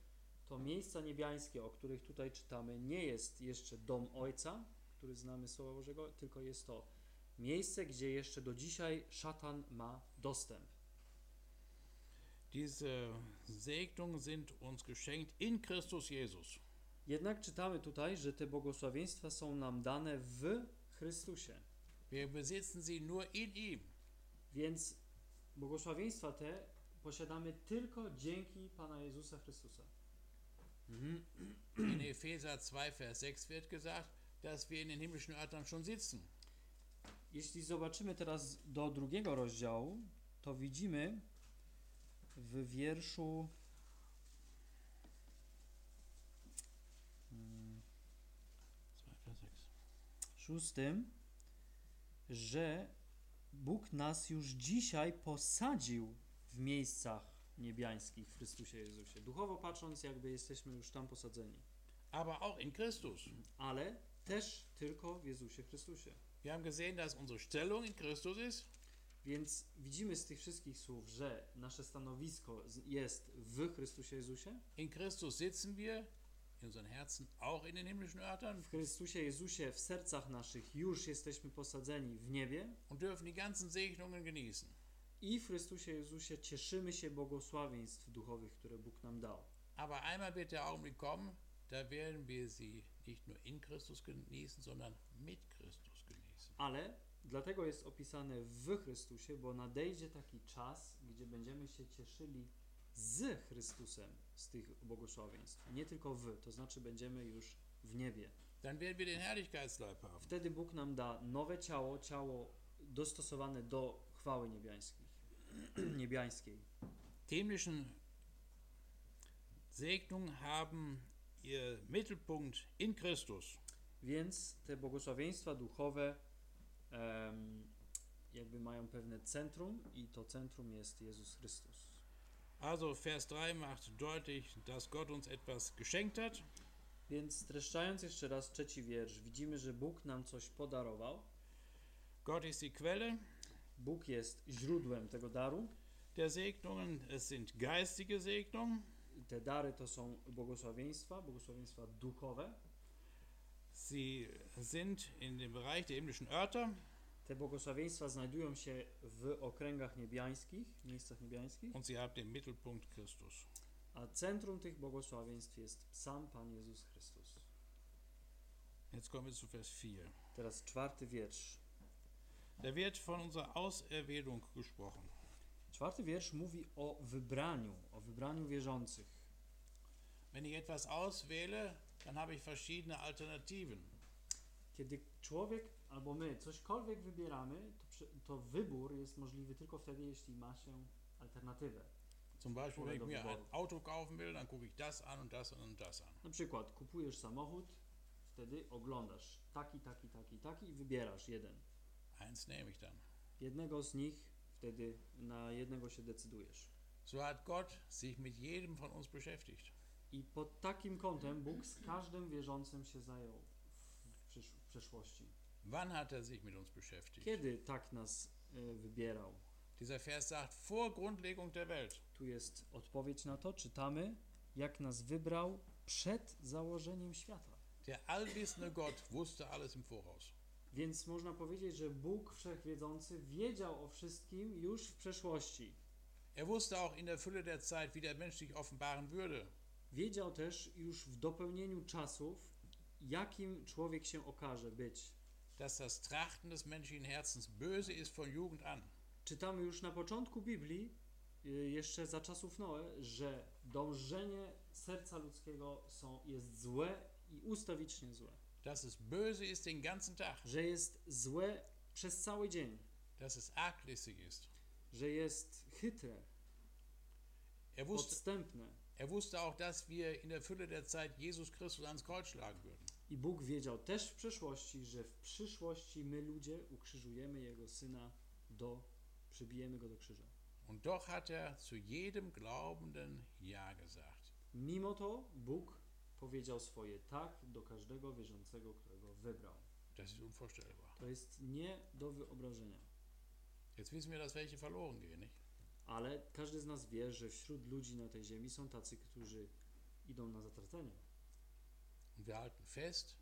to miejsca niebiańskie, o których tutaj czytamy, nie jest jeszcze dom Ojca, który znamy Słowa Bożego, tylko jest to miejsce, gdzie jeszcze do dzisiaj szatan ma dostęp. Diese Segnungen sind uns geschenkt in Christus Jesus. Jednak czytamy tutaj, że te błogosławieństwa są nam dane w Chrystusie. Wir besitzen sie nur in ihm. Więc błogosławieństwa te posiadamy tylko dzięki Pana Jezusa Chrystusa. In Epheser 2, Vers 6 wird gesagt, dass wir in den himmlischen Örtern schon sitzen. Jeśli zobaczymy teraz do drugiego rozdziału, to widzimy w wierszu mm, 2, Vers 6. szóstym, że Bóg nas już dzisiaj posadził w miejscach niebiańskich w Chrystusie Jezusie. Duchowo patrząc, jakby jesteśmy już tam posadzeni, Aber auch in Christus. ale też tylko w Jezusie Chrystusie. Wir haben gesehen, dass unsere Stellung in Christus ist. Więc widzimy z tych wszystkich słów, że nasze stanowisko jest w Chrystusie Jezusie. In Christus sitzen wir, in unseren Herzen auch in den himmlischen Örtern W Chrystusie Jezusie w sercach naszych już jesteśmy posadzeni w niebie und dürfen die ganzen Segnungen genießen. I w Chrystusie Jezusie cieszymy się błogosławieństw duchowych, które Bóg nam dał. Aber einmal wird der Augenblick kommen, da werden wir sie nicht nur in Christus genießen, sondern mit Christus genießen. Ale dlatego jest opisane w Chrystusie, bo nadejdzie taki czas, gdzie będziemy się cieszyli z Chrystusem z tych błogosławieństw. Nie tylko w, to znaczy będziemy już w niebie. Dann werden wir den Herrlichkeitsleib haben. Wtedy Bóg nam da nowe ciało, ciało dostosowane do chwały niebiańskiej. <clears throat> niebiańskiej. Himmlischen Segnungen haben ihr Mittelpunkt in Christus. Więc te błogosławieństwa duchowe em, jakby mają pewne centrum i to centrum jest Jezus Chrystus. Also Vers 3 macht deutlich, dass Gott uns etwas geschenkt hat. Więc streszczając jeszcze raz trzeci wiersz, widzimy, że Bóg nam coś podarował. Gott ist die Quelle Bóg jest źródłem tego daru. der Segnungen. Es sind geistige Segnungen. Te dary to są błogosławieństwa, błogosławieństwa duchowe. Sie sind in dem Bereich der himmlischen Örter. Te błogosławieństwa znajdują się w okręgach niebiańskich, miejscach niebiańskich, und sie haben den Mittelpunkt Christus. a centrum tych błogosławieństw jest sam Pan Jezus Chrystus. Jetzt kommen wir zu Vers 4. Teraz czwarty wiersz. Da wird von unserer Auserwählung gesprochen. Czwarty wiersz mówi o wybraniu, o wybraniu wierzących. Wenn ich etwas auswähle, dann habe ich verschiedene Alternativen. Kiedy człowiek albo my cośkolwiek wybieramy, to, to wybór jest możliwy tylko wtedy, jeśli ma się alternatywę. Zum Beispiel, wenn ich mir ein. Auto kaufen will, dann gucke ich das an und das und das an. Na przykład kupujesz samochód, wtedy oglądasz taki, taki, taki, taki i wybierasz jeden. Eins nehme ich dann. Jednego z nich wtedy na jednego się decydujesz. So hat Gott sich mit jedem von uns beschäftigt. I pod takim kątem Bóg z każdym wierzącym się zajął w, przeszłości. Wann hat er sich mit uns beschäftigt? Kiedy tak nas y, wybierał? Dieser Vers sagt, vor Grundlegung der Welt. Tu jest odpowiedź na to. Czytamy, jak nas wybrał przed założeniem świata. Der allwissende Gott wusste alles im Voraus. Więc można powiedzieć, że Bóg Wszechwiedzący wiedział o wszystkim już w przeszłości. Er wusste auch in der Fülle der Zeit, wie der Mensch sich offenbaren würde. Wiedział też już w dopełnieniu czasów, jakim człowiek się okaże być. dass das Trachten des menschlichen Herzens böse ist von Jugend an. Czytamy już na początku Biblii, y, jeszcze za czasów Noe, że dążenie serca ludzkiego są, jest złe i ustawicznie złe. Dass es böse ist den ganzen Tag. Że jest złe przez cały dzień, Dass es arglistig ist. że jest chytre, Er wusste, podstępne. er wusste auch, dass wir in der Fülle der Zeit Jesus Christus ans Kreuz schlagen würden. I Bóg wiedział też w przeszłości, że w przyszłości my ludzie ukrzyżujemy Jego Syna do, przybijemy Go do krzyża. Und doch hat er zu jedem Glaubenden Ja gesagt. Mimo to Bóg powiedział swoje tak do każdego wierzącego, którego wybrał. Das ist unvorstellbar. To jest nie do wyobrażenia. Jetzt wissen wir, dass welche verloren gehen, nicht? Ale każdy z nas wie, że wśród ludzi na tej ziemi są tacy, którzy idą na zatracenie. Und wir halten fest,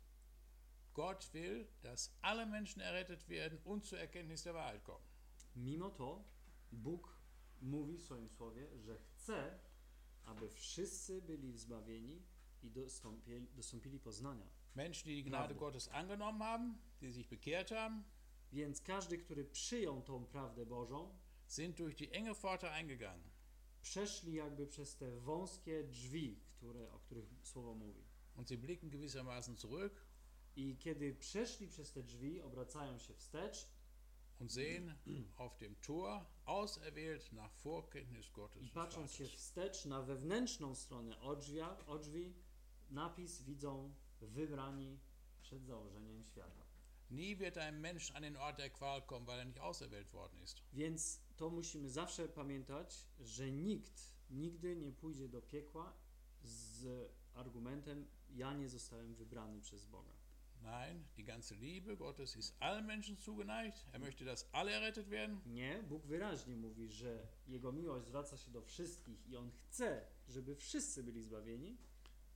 Gott will, dass alle Menschen errettet werden und zur Erkenntnis der Wahrheit kommen. Mimo to Bóg mówi w swoim słowie, że chce, aby wszyscy byli zbawieni i dostąpili, dostąpili poznania. Menschen, die die Gnade Prawda. Gottes angenommen haben, die sich bekehrt haben, Więc każdy, który przyjął tą prawdę Bożą, sind durch die enge Pforte eingegangen. przeszli jakby przez te wąskie drzwi, które, o których słowo mówi. Und sie blicken gewissermaßen zurück I kiedy przeszli przez te drzwi, obracają się wstecz und sehen auf dem Tor, auserwählt nach Vorkenntnis Gottes. i des patrząc się Vaters. wstecz na wewnętrzną stronę odrzwia, odrzwi, napis widzą wybrani przed założeniem świata. Nie wird ein Mensch an den Ort der Qual kommen, weil er nicht auserwählt worden ist. Więc to musimy zawsze pamiętać, że nikt nigdy nie pójdzie do piekła z argumentem ja nie zostałem wybrany przez Boga. Nein, die ganze Liebe Gottes ist allen Menschen zugeneigt. Er möchte, dass alle errettet werden. Nie, Bóg wyraźnie mówi, że Jego miłość zwraca się do wszystkich i On chce, żeby wszyscy byli zbawieni,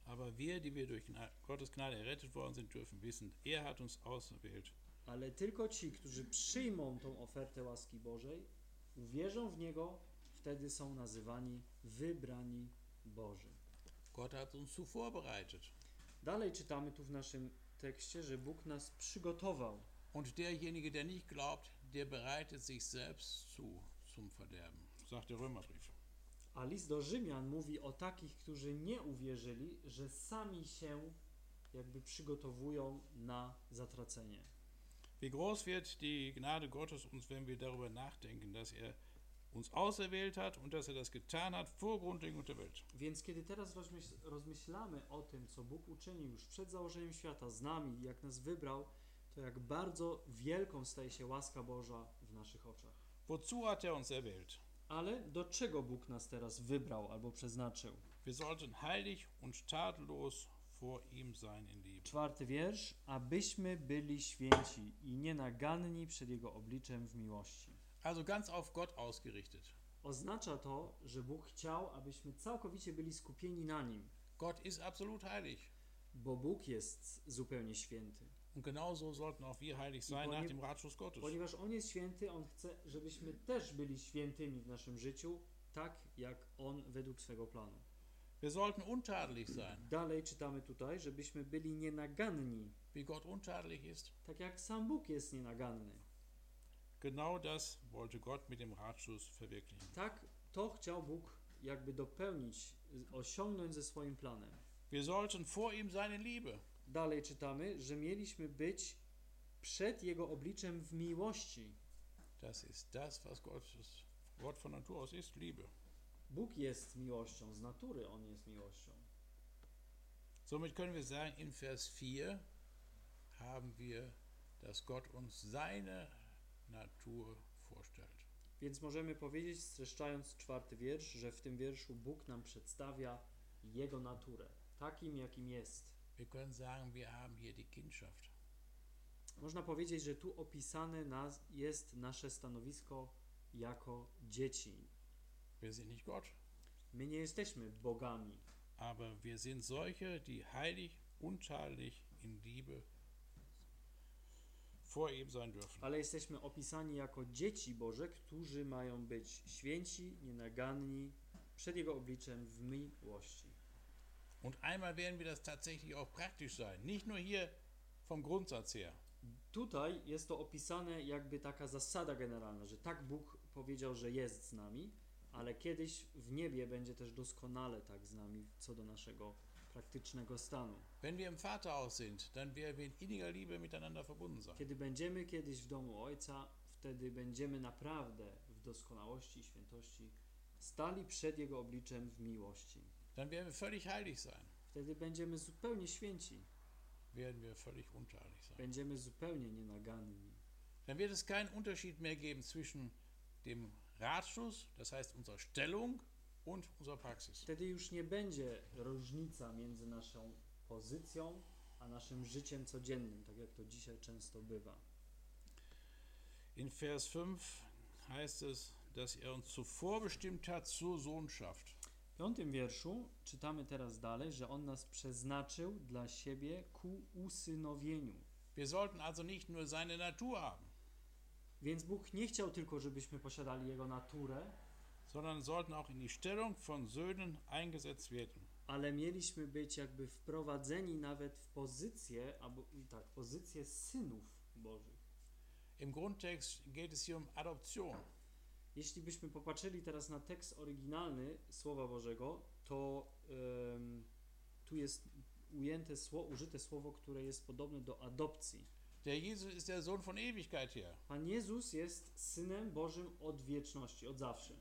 Aber wir, die wir durch Gottes Gnade errettet worden sind, dürfen wissen, er hat uns auserwählt. ale tylko ci, którzy przyjmą tą ofertę łaski Bożej, uwierzą w Niego, wtedy są nazywani wybrani Boży. Gott hat uns zuvor bereitet. Dalej czytamy tu w naszym tekście, że Bóg nas przygotował. Und derjenige, der nicht glaubt, der bereitet sich selbst zu zum Verderben, sagt der Römerbrief. A list do Rzymian mówi o takich, którzy nie uwierzyli, że sami się jakby przygotowują na zatracenie. Wie groß wird die Gnade Gottes uns, wenn wir darüber nachdenken, dass er uns auserwählt hat und dass er das getan hat vor Grundlegung der Welt. Więc kiedy teraz rozmyśl, rozmyślamy o tym, co Bóg uczynił już przed założeniem świata z nami, jak nas wybrał, to jak bardzo wielką staje się łaska Boża w naszych oczach. Wozu hat er uns erwählt? Ale do czego Bóg nas teraz wybrał albo przeznaczył? Wir sollten heilig und tadellos vor ihm sein in Liebe. Czwarty wiersz. Abyśmy byli święci i nienaganni przed Jego obliczem w miłości. Also ganz auf Gott ausgerichtet. Oznacza to, że Bóg chciał, abyśmy całkowicie byli skupieni na Nim, Gott ist absolut heilig. bo Bóg jest zupełnie święty. Und genauso sollten auch wir heilig sein nach dem Ratschluss Gottes. Ponieważ On jest święty, On chce, żebyśmy też byli świętymi w naszym życiu, tak jak On według swego planu. Wir sollten untadelig sein, Dalej czytamy tutaj, żebyśmy byli nienaganni, wie Gott untadelig ist. tak jak sam Bóg jest nienaganny. genau das wollte Gott mit dem Ratschluss verwirklichen. Tak, to chciał Bóg jakby dopełnić, osiągnąć ze swoim planem. Wir sollten vor ihm seine Liebe, Dalej czytamy, że mieliśmy być przed Jego obliczem w miłości. das ist das, was Gottes Gott von Natur aus ist, Liebe. Bóg jest miłością, z natury On jest miłością. Somit können wir sagen, in Vers 4 haben wir, dass Gott uns seine Natur vorstellt. Więc możemy powiedzieć, streszczając czwarty wiersz, że w tym wierszu Bóg nam przedstawia Jego naturę, takim jakim jest. Wir können sagen, wir haben hier die Kindschaft. Można powiedzieć, że tu opisane nas jest nasze stanowisko jako dzieci. Wir sind nicht Gott, My nie jesteśmy bogami, aber wir sind solche, die heilig, untadelig in Liebe vor ihm sein dürfen. ale jesteśmy opisani jako dzieci Boże, którzy mają być święci, nienaganni, przed Jego obliczem w miłości. Und einmal werden wir das tatsächlich auch praktisch sein. Nicht nur hier vom Grundsatz her. Tutaj jest to opisane jakby taka zasada generalna, że tak Bóg powiedział, że jest z nami, ale kiedyś w niebie będzie też doskonale tak z nami co do naszego praktycznego stanu. Wenn wir im Vaterhaus sind, dann werden wir in inniger Liebe miteinander verbunden sein. Kiedy będziemy kiedyś w domu Ojca, wtedy będziemy naprawdę w doskonałości i świętości stali przed Jego obliczem w miłości. Dann werden wir völlig heilig sein. Wtedy będziemy zupełnie święci, Werden wir völlig untadelig sein. będziemy zupełnie nienaganni. Dann wird es keinen Unterschied mehr geben zwischen dem Ratschluss, das heißt unserer Stellung, und unserer Praxis. Wtedy już nie będzie różnica między naszą pozycją a naszym życiem codziennym, tak jak to dzisiaj często bywa. In Vers 5 heißt es, dass er uns zuvor bestimmt hat zur Sohnschaft. W piątym wierszu czytamy teraz dalej, że On nas przeznaczył dla siebie ku usynowieniu. Wir sollten also nicht nur seine Natur haben, Więc Bóg nie chciał tylko, żebyśmy posiadali Jego naturę, sondern sollten auch in die Stellung von Söhnen eingesetzt werden. ale mieliśmy być jakby wprowadzeni nawet w pozycję, albo tak, pozycję synów Bożych. Im Grundtext geht es hier um Adoption. Jeśli byśmy popatrzyli teraz na tekst oryginalny Słowa Bożego, to em, tu jest ujęte sło, użyte słowo, które jest podobne do adopcji. Der Jesus ist der Sohn von Ewigkeit her, Pan Jezus jest synem Bożym od wieczności, od zawsze.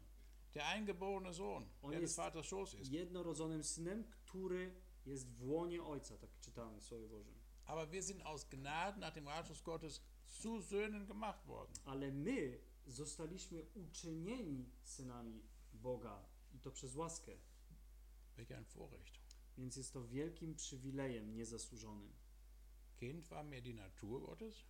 der eingeborene Sohn, On der des ist Vaters Schoß ist. Jednorodzonym synem, który jest w łonie Ojca, tak czytamy w Słowie Bożym. Aber wir sind aus Gnaden nach dem Ratschluss Gottes zu Söhnen gemacht worden. Ale my zostaliśmy uczynieni synami Boga i to przez łaskę. Welch ein Vorrecht. Więc jest to wielkim przywilejem niezasłużonym. Kind war mir die Natur Gottes,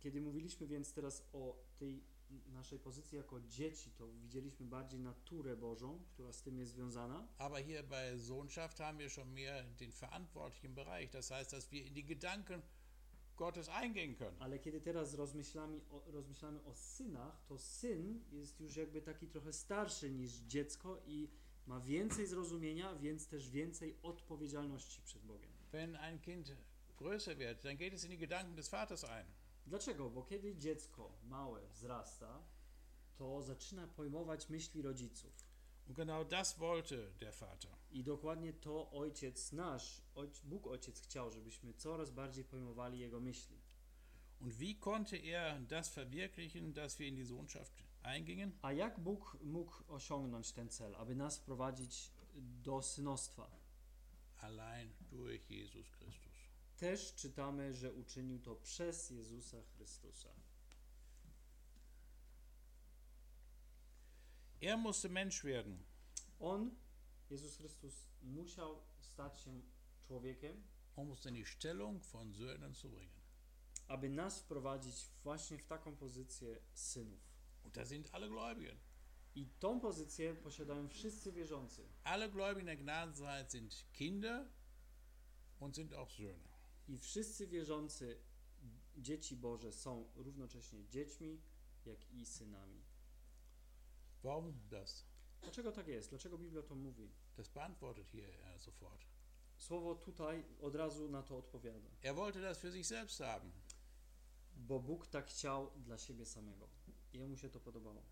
Kiedy mówiliśmy więc teraz o tej naszej pozycji jako dzieci, to widzieliśmy bardziej naturę Bożą, która z tym jest związana, aber hier bei Sohnschaft haben wir schon mehr den verantwortlichen Bereich. Das heißt, dass wir in die Gedanken Gottes eingehen können. ale kiedy teraz rozmyślamy o, rozmyślamy o synach, to syn jest już jakby taki trochę starszy niż dziecko i ma więcej zrozumienia, więc też więcej odpowiedzialności przed Bogiem. Wenn ein Kind größer wird, dann geht es in die Gedanken des Vaters ein. Dlaczego? Bo kiedy dziecko małe wzrasta, to zaczyna pojmować myśli rodziców. Und genau das wollte der Vater. I dokładnie to ojciec nasz, Bóg ojciec chciał, żebyśmy coraz bardziej pojmowali jego myśli. Und wie konnte er das verwirklichen, dass wir in die Sohnschaft eingingen? A jak Bóg mógł osiągnąć ten cel, aby nas wprowadzić do synostwa? Allein durch Jesus Christus. Też czytamy, że uczynił to przez Jezusa Chrystusa. Er musste Mensch werden, On, Jezus Chrystus, musiał stać się człowiekiem, um uns in die Stellung von Söhnen zu bringen. aby nas wprowadzić właśnie w taką pozycję synów. Und da sind alle Gläubigen. I tą pozycję posiadają wszyscy wierzący. Alle Gläubigen der Gnadenzeit sind Kinder und sind auch Söhne. I wszyscy wierzący, dzieci Boże, są równocześnie dziećmi, jak i synami. Warum das? Dlaczego tak jest? Dlaczego Biblia to mówi? Das beantwortet hier er sofort. Słowo tutaj od razu na to odpowiada. Er wollte das für sich selbst haben. bo Bóg tak chciał dla siebie samego. Jemu się to podobało.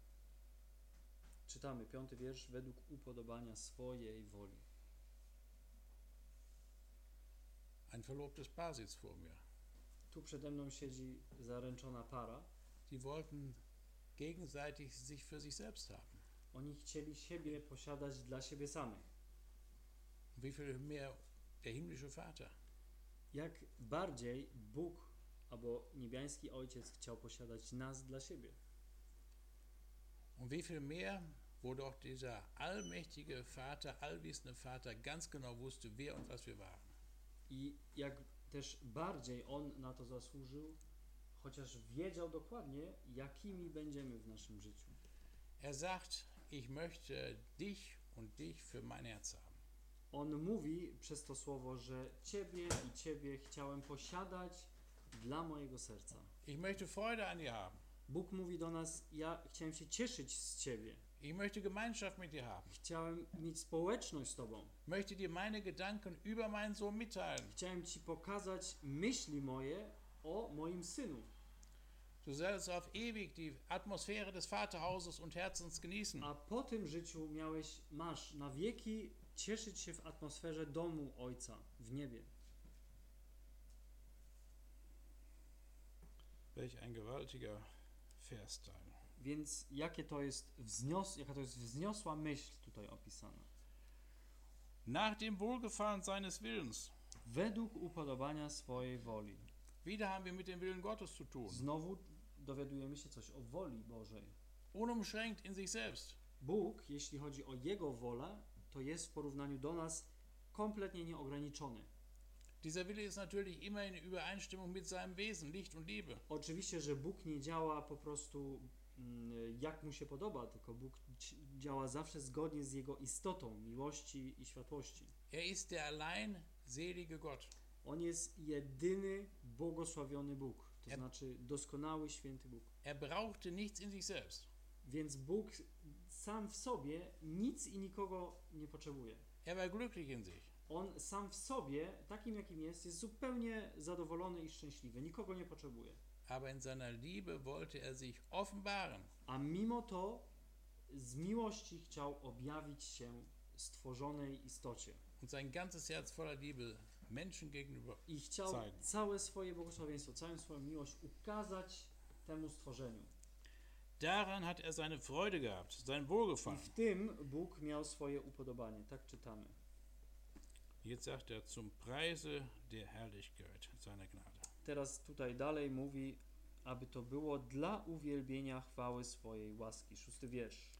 Czytamy piąty wiersz według upodobania swojej woli. Ein verlobtes Paar sitzt vor mir. Tu przede mną siedzi zaręczona para. Die wollten gegenseitig sich für sich selbst haben. Oni chcieli siebie posiadać dla siebie samych. Wie viel mehr der himmlische Vater. Jak bardziej Bóg albo niebiański Ojciec chciał posiadać nas dla siebie. Und wie viel mehr, wo doch dieser allmächtige Vater, allwissende Vater ganz genau wusste, wer und was wir waren. I jak też bardziej On na to zasłużył, chociaż wiedział dokładnie, jakimi będziemy w naszym życiu. Er sagt, ich möchte dich und dich für mein Herz haben. On mówi przez to słowo, że Ciebie i Ciebie chciałem posiadać dla mojego serca. Ich möchte Freude an dir haben. Bóg mówi do nas, ja chciałem się cieszyć z Ciebie. Ich möchte Gemeinschaft mit dir haben. Chciałem mieć społeczność z Tobą. Möchte dir meine Gedanken über meinen Sohn mitteilen. Chciałem Ci pokazać myśli moje o moim synu. Du sollst auf ewig die Atmosphäre des Vaterhauses und Herzens genießen. A po tym życiu miałeś, masz na wieki cieszyć się w atmosferze domu Ojca w niebie. Welch ein gewaltiger Versteil. Więc jakie to jest wznios, jaka to jest wzniosła myśl tutaj opisana. Nach dem Wohlgefallen seines Willens. Według upodobania swojej woli. Wieder haben wir mit dem Willen Gottes zu tun. Znowu dowiadujemy się coś o woli Bożej. Unumschränkt in sich selbst. Bóg, jeśli chodzi o Jego wolę, to jest w porównaniu do nas kompletnie nieograniczony. Dieser Wille ist natürlich immer in Übereinstimmung mit seinem Wesen, Licht und Liebe. Oczywiście, że Bóg nie działa po prostu mm, jak mu się podoba, tylko Bóg działa zawsze zgodnie z Jego istotą miłości i światłości. Er ist der allein selige Gott. On jest jedyny błogosławiony Bóg, to Ja- znaczy doskonały, święty Bóg. Er brauchte nichts in sich selbst. Więc Bóg sam w sobie nic i nikogo nie potrzebuje. Er war glücklich in sich. On sam w sobie, takim jakim jest, jest zupełnie zadowolony i szczęśliwy, nikogo nie potrzebuje. Aber in seiner Liebe wollte er sich offenbaren. A mimo to z miłości chciał objawić się stworzonej istocie. und sein ganzes Herz voller Liebe Menschen gegenüber. I chciał Zeigen. całe swoje błogosławieństwo, całą swoją miłość ukazać temu stworzeniu. Daran hat er seine Freude gehabt, sein I Wohlgefallen. w tym Bóg miał swoje upodobanie. Tak czytamy. Jetzt sagt er zum Preise der Herrlichkeit seiner Gnade. Teraz tutaj dalej mówi, aby to było dla uwielbienia chwały swojej łaski. Szósty wiersz.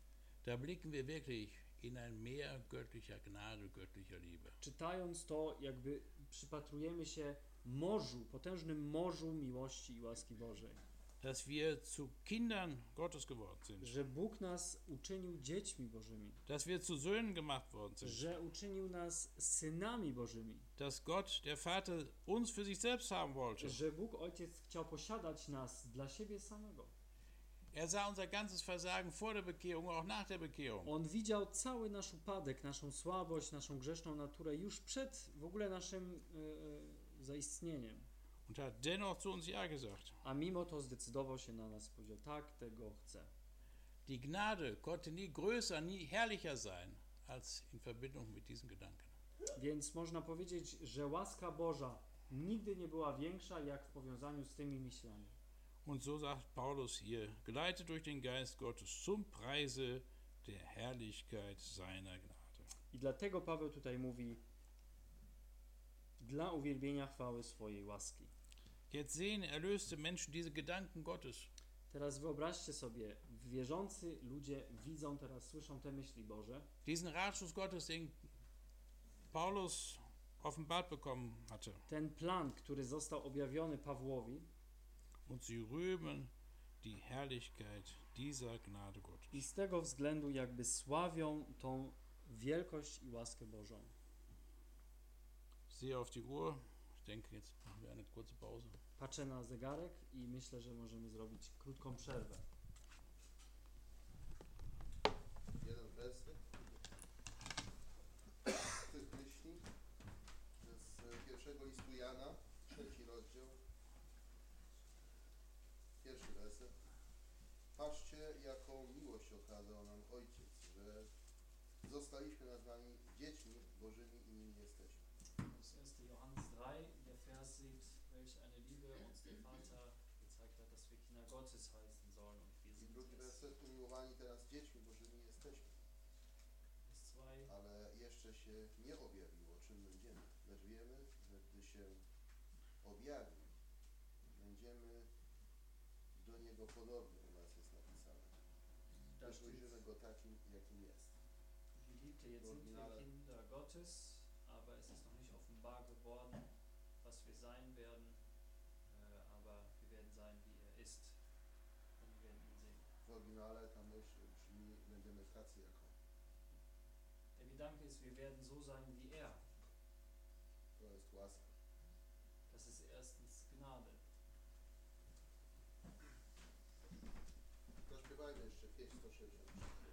Da blicken wir wirklich in ein Meer göttlicher Gnade, göttlicher Liebe. Czytając to, jakby przypatrujemy się morzu, potężnym morzu miłości i łaski Bożej. Dass wir zu Kindern Gottes geworden sind. Że Bóg nas uczynił dziećmi Bożymi. Dass wir zu Söhnen gemacht worden sind. Że uczynił nas synami Bożymi. Dass Gott, der Vater, uns für sich selbst haben wollte. Że Bóg Ojciec chciał posiadać nas dla siebie samego. Er sah unser ganzes Versagen vor der Bekehrung, auch nach der Bekehrung. On widział cały nasz upadek, naszą słabość, naszą grzeszną naturę już przed w ogóle naszym e, e, zaistnieniem. Und hat dennoch zu uns Ja gesagt. A mimo to zdecydował się na nas, powiedział, tak, tego chcę. Die Gnade konnte nie größer, nie herrlicher sein als in Verbindung mit diesen Gedanken. Więc można powiedzieć, że łaska Boża nigdy nie była większa, jak w powiązaniu z tymi myślami. Und so sagt Paulus hier, geleitet durch den Geist Gottes zum Preise der Herrlichkeit seiner Gnade. I dlatego Paweł tutaj mówi, dla uwielbienia chwały swojej łaski. Jetzt sehen erlöste Menschen diese Gedanken Gottes. Teraz wyobraźcie sobie, wierzący ludzie widzą teraz, słyszą te myśli Boże, Diesen Ratschluss Gottes, den Paulus offenbart bekommen hatte. ten plan, który został objawiony Pawłowi, Und sie rühmen die Herrlichkeit dieser Gnade Gottes. i z tego względu jakby sławią tą wielkość i łaskę Bożą. Sehe auf die Uhr. Ich denke, jetzt machen wir eine kurze Pause. Patrzę na zegarek i myślę, że możemy zrobić krótką przerwę. jeden werset z tych myśli z pierwszego listu Jana, trzeci rozdział. Pierwszy werset. Patrzcie, jaką miłość okazał nam Ojciec, że zostaliśmy nazwani dziećmi Bożymi i nimi jesteśmy. Aus 1. Johannes 3, der Vers sieht, welch eine Liebe uns der Vater gezeigt hat, dass wir Kinder Gottes heißen sollen und wir I sind drugi werset, umiłowani teraz dziećmi Bożymi jesteśmy, Vers 2, ale jeszcze się nie objawiło, czym będziemy. Lecz wiemy, że gdy się objawi, będziemy do Niego podobni, u nas jest napisane. Też ujrzymy Go takim, jakim jest. Geliebte, jetzt sind wir. Kinder Gottes, aber es ist noch nicht offenbar geworden, was wir sein werden, äh, aber wir werden sein, wie er ist und wir werden ihn sehen. W oryginale ta myśl brzmi, będziemy tacy jak On. Der Gedanke ist, wir werden so sein wie er. To jest łaska. Zaśpiewajmy jeszcze pieśń 163.